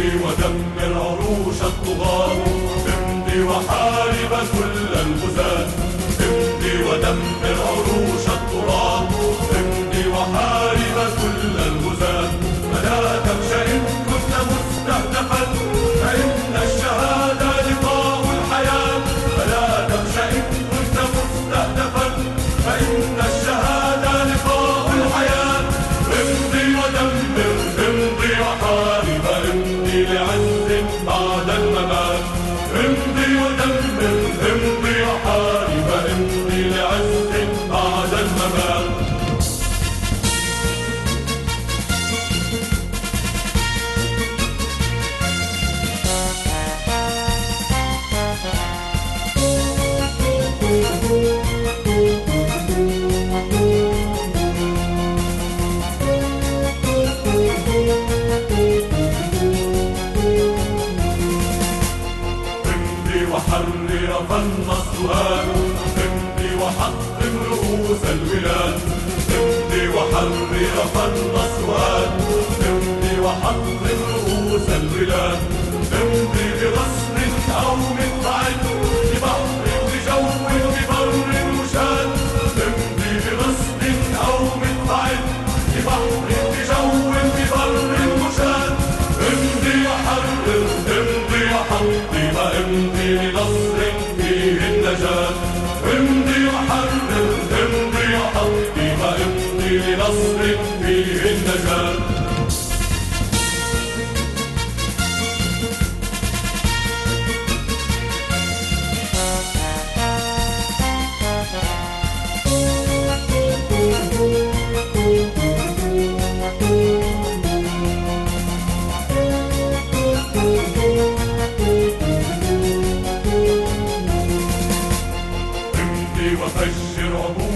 امضي ودمر عروش الطغاة. امضي وحارب كل الغزاة امضي ودمر عروش الممات امضي ودمر امضي عمر فالنصر آن امضي وحطم رؤوس رؤوس الولاد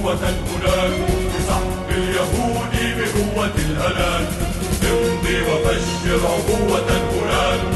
عبوة الهناك بسحق اليهود بقوة الهلاك امضي وفجر عبوة الهناك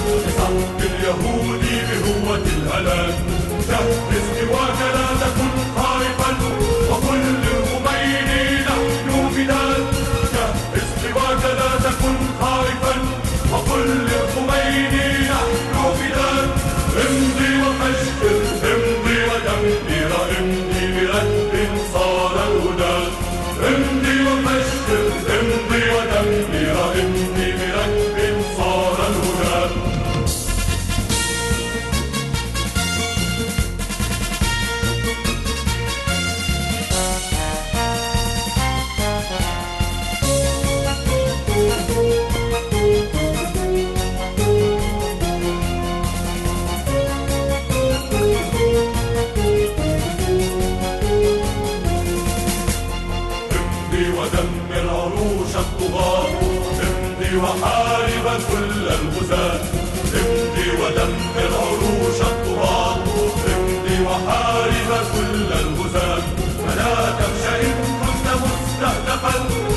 امضي وفجر امضي ودمر امضي برد الطغاة امضي وحارب كل الغزاة امضي ودمر عروش التراب امضي وحارب كل الغزاة فلا تخشى إن كنت مستهدفا.